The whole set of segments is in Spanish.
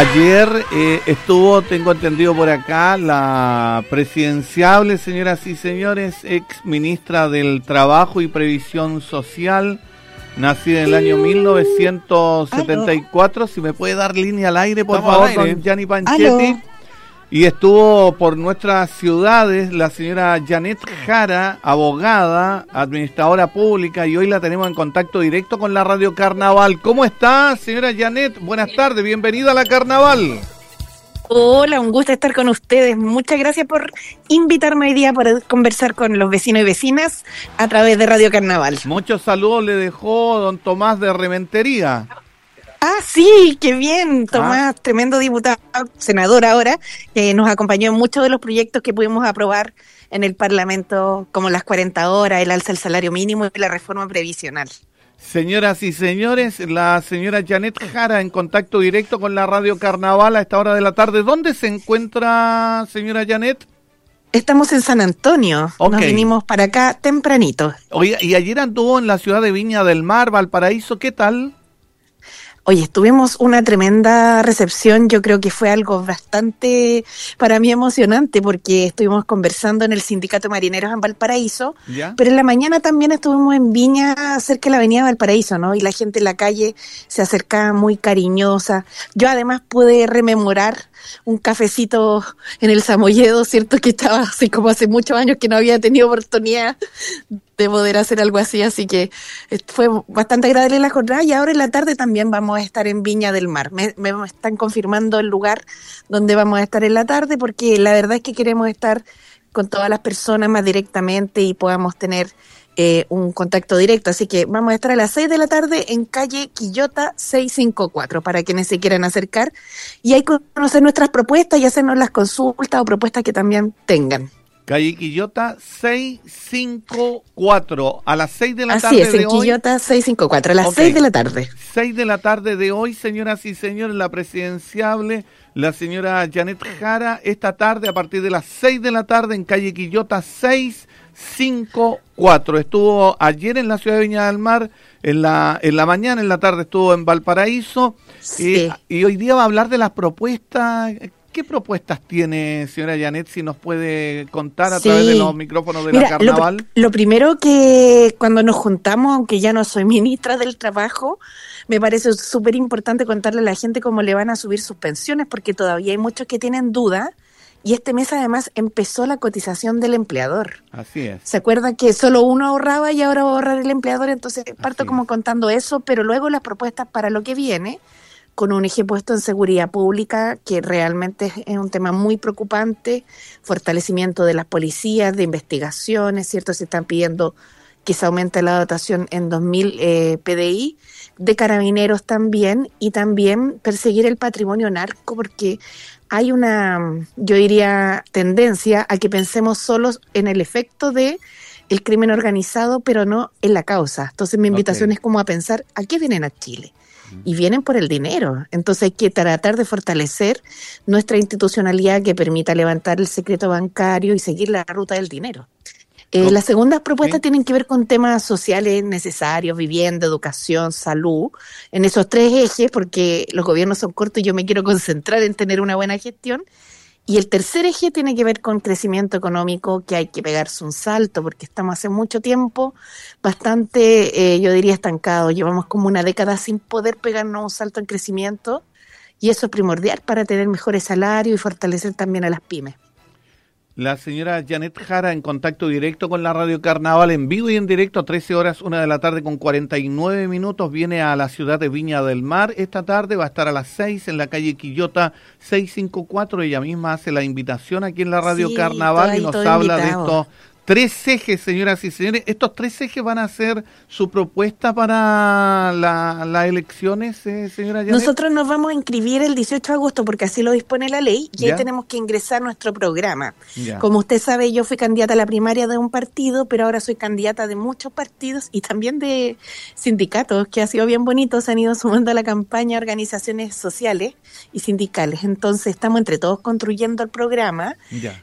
Ayer eh, estuvo, tengo entendido por acá, la presidenciable, señoras y señores, ex ministra del Trabajo y Previsión Social, nacida en el año 1974. Si me puede dar línea al aire, por favor, con Gianni Panchetti. Y estuvo por nuestras ciudades la señora Janet Jara, abogada, administradora pública, y hoy la tenemos en contacto directo con la Radio Carnaval. ¿Cómo está, señora Janet? Buenas tardes, bienvenida a la Carnaval. Hola, un gusto estar con ustedes. Muchas gracias por invitarme hoy día para conversar con los vecinos y vecinas a través de Radio Carnaval. Muchos saludos le dejó don Tomás de Rementería. Ah, sí, qué bien. Tomás, ah. tremendo diputado, senador ahora, que nos acompañó en muchos de los proyectos que pudimos aprobar en el Parlamento, como las 40 horas, el alza del salario mínimo y la reforma previsional. Señoras y señores, la señora Janet Jara en contacto directo con la Radio Carnaval a esta hora de la tarde. ¿Dónde se encuentra, señora Janet? Estamos en San Antonio. Nos vinimos para acá tempranito. Oiga, y ayer anduvo en la ciudad de Viña del Mar, Valparaíso. ¿Qué tal? Oye, tuvimos una tremenda recepción, yo creo que fue algo bastante para mí emocionante porque estuvimos conversando en el Sindicato Marineros en Valparaíso, pero en la mañana también estuvimos en Viña cerca de la Avenida Valparaíso, ¿no? Y la gente en la calle se acercaba muy cariñosa. Yo además pude rememorar un cafecito en el Samoyedo, ¿cierto? Que estaba así como hace muchos años que no había tenido oportunidad de poder hacer algo así, así que eh, fue bastante agradable la jornada y ahora en la tarde también vamos a estar en Viña del Mar. Me, están confirmando el lugar donde vamos a estar en la tarde porque la verdad es que queremos estar con todas las personas más directamente y podamos tener eh, un contacto directo. Así que vamos a estar a las 6 de la tarde en calle Quillota 654 para quienes se quieran acercar y ahí conocer nuestras propuestas y hacernos las consultas o propuestas que también tengan. Calle Quillota 654, a las 6 de la Así tarde. Así es, en Quillota 654, a las 6 de la tarde. 6 de la tarde de hoy, señoras y señores, la presidenciable, la señora Janet Jara, esta tarde a partir de las 6 de la tarde en calle Quillota 654. Estuvo ayer en la ciudad de Viña del Mar, en la, en la mañana, en la tarde estuvo en Valparaíso. Sí. y hoy día va a hablar de las propuestas ¿Qué propuestas tiene, señora Janet, si nos puede contar a través de los micrófonos de la carnaval? Lo, primero que cuando nos juntamos, aunque ya no soy ministra del Trabajo, me parece súper importante contarle a la gente cómo le van a subir sus pensiones, porque todavía hay muchos que tienen duda. Y este mes además empezó la cotización del empleador. Así es. ¿Se acuerda que solo uno ahorraba y ahora va a ahorrar el empleador? Entonces parto como contando eso, pero luego las propuestas para lo que viene con un eje puesto en seguridad pública, que realmente es un tema muy preocupante, fortalecimiento de las policías, de investigaciones, ¿cierto? Se están pidiendo que se aumente la dotación en 2000 eh, PDI, de carabineros también, y también perseguir el patrimonio narco, porque hay una, yo diría, tendencia a que pensemos solos en el efecto de el crimen organizado, pero no en la causa. Entonces mi invitación es como a pensar, ¿a qué vienen a Chile? Y vienen por el dinero. Entonces hay que tratar de fortalecer nuestra institucionalidad que permita levantar el secreto bancario y seguir la ruta del dinero. Eh, las segundas propuestas tienen que ver con temas sociales necesarios, vivienda, educación, salud, en esos tres ejes, porque los gobiernos son cortos y yo me quiero concentrar en tener una buena gestión. Y el tercer eje tiene que ver con crecimiento económico, que hay que pegarse un salto, porque estamos hace mucho tiempo bastante, eh, yo diría, estancados. Llevamos como una década sin poder pegarnos un salto en crecimiento, y eso es primordial para tener mejores salarios y fortalecer también a las pymes. La señora Janet Jara en contacto directo con la Radio Carnaval en vivo y en directo a 13 horas, una de la tarde con 49 minutos. Viene a la ciudad de Viña del Mar esta tarde, va a estar a las 6 en la calle Quillota 654. Ella misma hace la invitación aquí en la Radio Carnaval y nos habla de esto Tres ejes, señoras y señores. Estos tres ejes van a ser su propuesta para las elecciones, eh, señora Nosotros nos vamos a inscribir el 18 de agosto porque así lo dispone la ley y ahí tenemos que ingresar nuestro programa. Como usted sabe, yo fui candidata a la primaria de un partido, pero ahora soy candidata de muchos partidos y también de sindicatos, que ha sido bien bonito. Se han ido sumando a la campaña organizaciones sociales y sindicales. Entonces estamos entre todos construyendo el programa,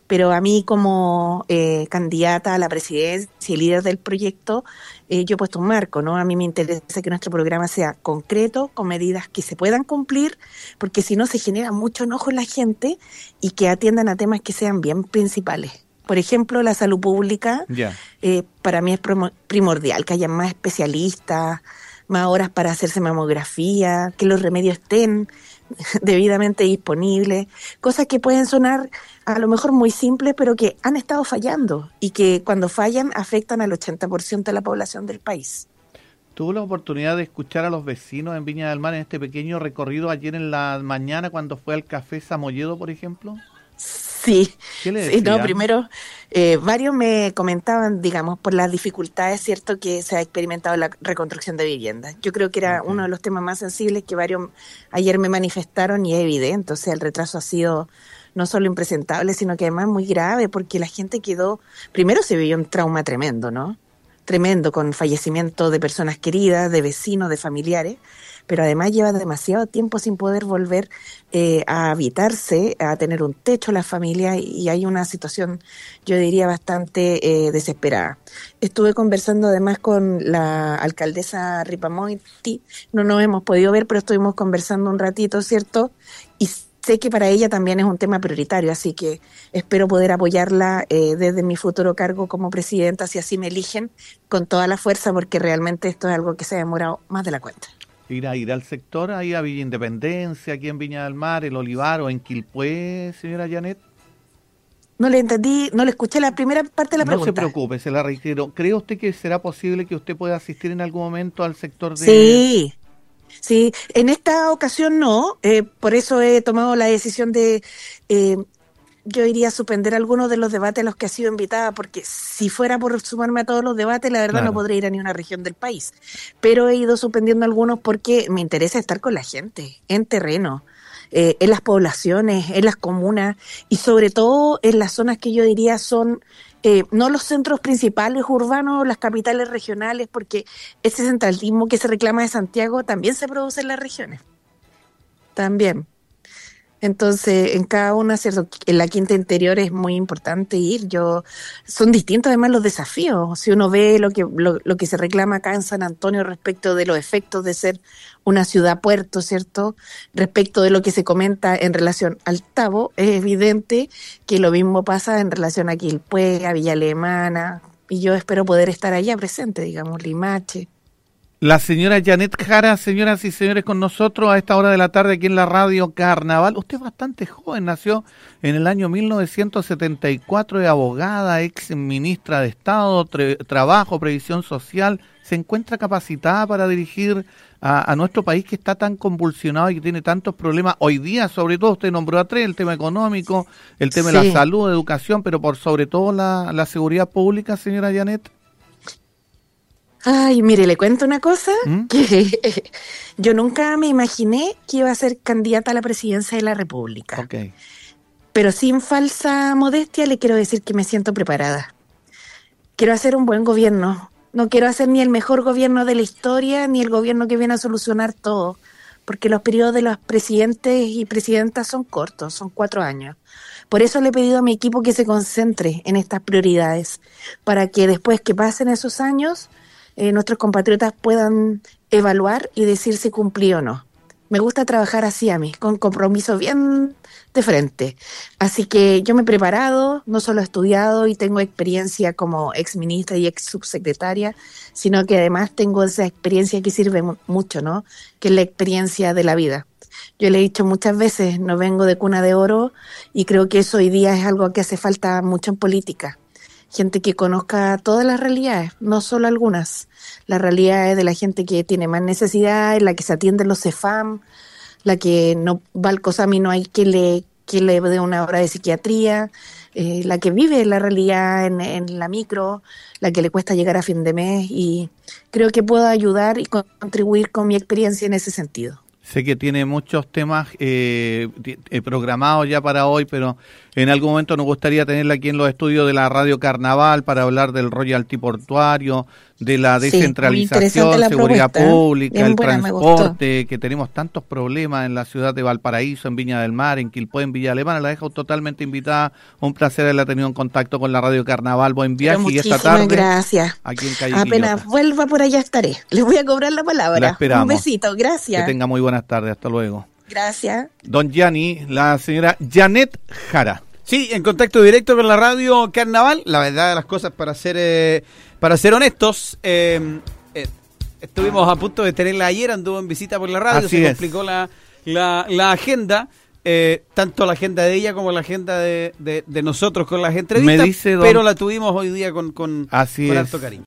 pero a mí como eh, candidata candidata a la presidencia y líder del proyecto, eh, yo he puesto un marco, ¿no? A mí me interesa que nuestro programa sea concreto, con medidas que se puedan cumplir, porque si no se genera mucho enojo en la gente y que atiendan a temas que sean bien principales. Por ejemplo, la salud pública, eh, para mí es primordial que haya más especialistas, más horas para hacerse mamografía, que los remedios estén debidamente disponibles, cosas que pueden sonar a lo mejor muy simples, pero que han estado fallando y que cuando fallan afectan al 80% de la población del país. ¿Tuvo la oportunidad de escuchar a los vecinos en Viña del Mar en este pequeño recorrido ayer en la mañana cuando fue al Café Samoyedo, por ejemplo? Sí, sí no, primero eh, varios me comentaban, digamos, por las dificultades, cierto, que se ha experimentado la reconstrucción de viviendas. Yo creo que era uno de los temas más sensibles que varios ayer me manifestaron y es evidente, o sea, el retraso ha sido no solo impresentable, sino que además muy grave, porque la gente quedó, primero se vivió un trauma tremendo, ¿no? Tremendo, con fallecimiento de personas queridas, de vecinos, de familiares, pero además lleva demasiado tiempo sin poder volver eh, a habitarse, a tener un techo la familia y hay una situación, yo diría, bastante eh, desesperada. Estuve conversando además con la alcaldesa Ripamonti, no nos hemos podido ver, pero estuvimos conversando un ratito, ¿cierto? Y sé que para ella también es un tema prioritario, así que espero poder apoyarla eh, desde mi futuro cargo como presidenta, si así me eligen, con toda la fuerza, porque realmente esto es algo que se ha demorado más de la cuenta ir a ir al sector, ahí a Villa Independencia, aquí en Viña del Mar, el Olivar o en Quilpué, señora Janet? No le entendí, no le escuché la primera parte de la pregunta. No se preocupe, se la reitero. ¿Cree usted que será posible que usted pueda asistir en algún momento al sector de... Sí, sí. En esta ocasión no, eh, por eso he tomado la decisión de eh, yo iría a suspender algunos de los debates a los que ha sido invitada, porque si fuera por sumarme a todos los debates, la verdad no podría ir a ni una región del país. Pero he ido suspendiendo algunos porque me interesa estar con la gente, en terreno. Eh, en las poblaciones, en las comunas y sobre todo en las zonas que yo diría son eh, no los centros principales urbanos, las capitales regionales, porque ese centralismo que se reclama de Santiago también se produce en las regiones. También. Entonces, en cada una, ¿cierto? En la quinta interior es muy importante ir. Yo, son distintos además los desafíos. Si uno ve lo que, lo, que se reclama acá en San Antonio respecto de los efectos de ser una ciudad puerto, ¿cierto? Respecto de lo que se comenta en relación al Tabo, es evidente que lo mismo pasa en relación a Quilpue, a Villa Alemana, y yo espero poder estar allá presente, digamos, Limache. La señora Janet Jara, señoras y señores, con nosotros a esta hora de la tarde aquí en la radio Carnaval. Usted es bastante joven, nació en el año 1974, es abogada, ex ministra de Estado, Trabajo, Previsión Social. ¿Se encuentra capacitada para dirigir a, nuestro país que está tan convulsionado y que tiene tantos problemas hoy día? Sobre todo, usted nombró a tres, el tema económico, el tema de la salud, educación, pero por sobre todo la, la seguridad pública, señora Janet. Ay, mire, le cuento una cosa, ¿Mm? que yo nunca me imaginé que iba a ser candidata a la presidencia de la República. Pero sin falsa modestia le quiero decir que me siento preparada. Quiero hacer un buen gobierno. No quiero hacer ni el mejor gobierno de la historia, ni el gobierno que viene a solucionar todo, porque los periodos de los presidentes y presidentas son cortos, son cuatro años. Por eso le he pedido a mi equipo que se concentre en estas prioridades, para que después que pasen esos años eh, nuestros compatriotas puedan evaluar y decir si cumplí o no. Me gusta trabajar así a mí, con compromiso bien de frente. Así que yo me he preparado, no solo he estudiado y tengo experiencia como ex ministra y ex subsecretaria, sino que además tengo esa experiencia que sirve mucho, ¿no? Que es la experiencia de la vida. Yo le he dicho muchas veces, no vengo de cuna de oro y creo que eso hoy día es algo que hace falta mucho en política gente que conozca todas las realidades, no solo algunas. Las realidades de la gente que tiene más necesidades, la que se atiende en los CEFAM, la que no va al COSAMI, no hay que le, que le dé una hora de psiquiatría, eh, la que vive la realidad en, la micro, la que le cuesta llegar a fin de mes y creo que puedo ayudar y contribuir con mi experiencia en ese sentido. Sé que tiene muchos temas eh, eh, programados ya para hoy, pero en algún momento nos gustaría tenerla aquí en los estudios de la Radio Carnaval para hablar del royalty portuario, de la descentralización, seguridad ¿eh? pública, el transporte, que tenemos tantos problemas en la ciudad de Valparaíso, en Viña del Mar, en Quilpó, en Villa Alemana. La dejo totalmente invitada. Un placer haberla tenido en contacto con la Radio Carnaval. Buen viaje y esta tarde. Gracias. Aquí en Calle Apenas vuelva por allá estaré. Les voy a cobrar la palabra. Un besito. Gracias. Que tenga muy buenas tardes. Hasta luego. Gracias. Don Gianni, la señora Janet Jara. Sí, en contacto directo con la radio Carnaval. La verdad de las cosas para ser eh, para ser honestos, eh, eh, estuvimos a punto de tenerla ayer, anduvo en visita por la radio, se complicó la, la, agenda. Eh, tanto la agenda de ella como la agenda de, de, nosotros con las entrevistas, pero la tuvimos hoy día con, con, Así con cariño.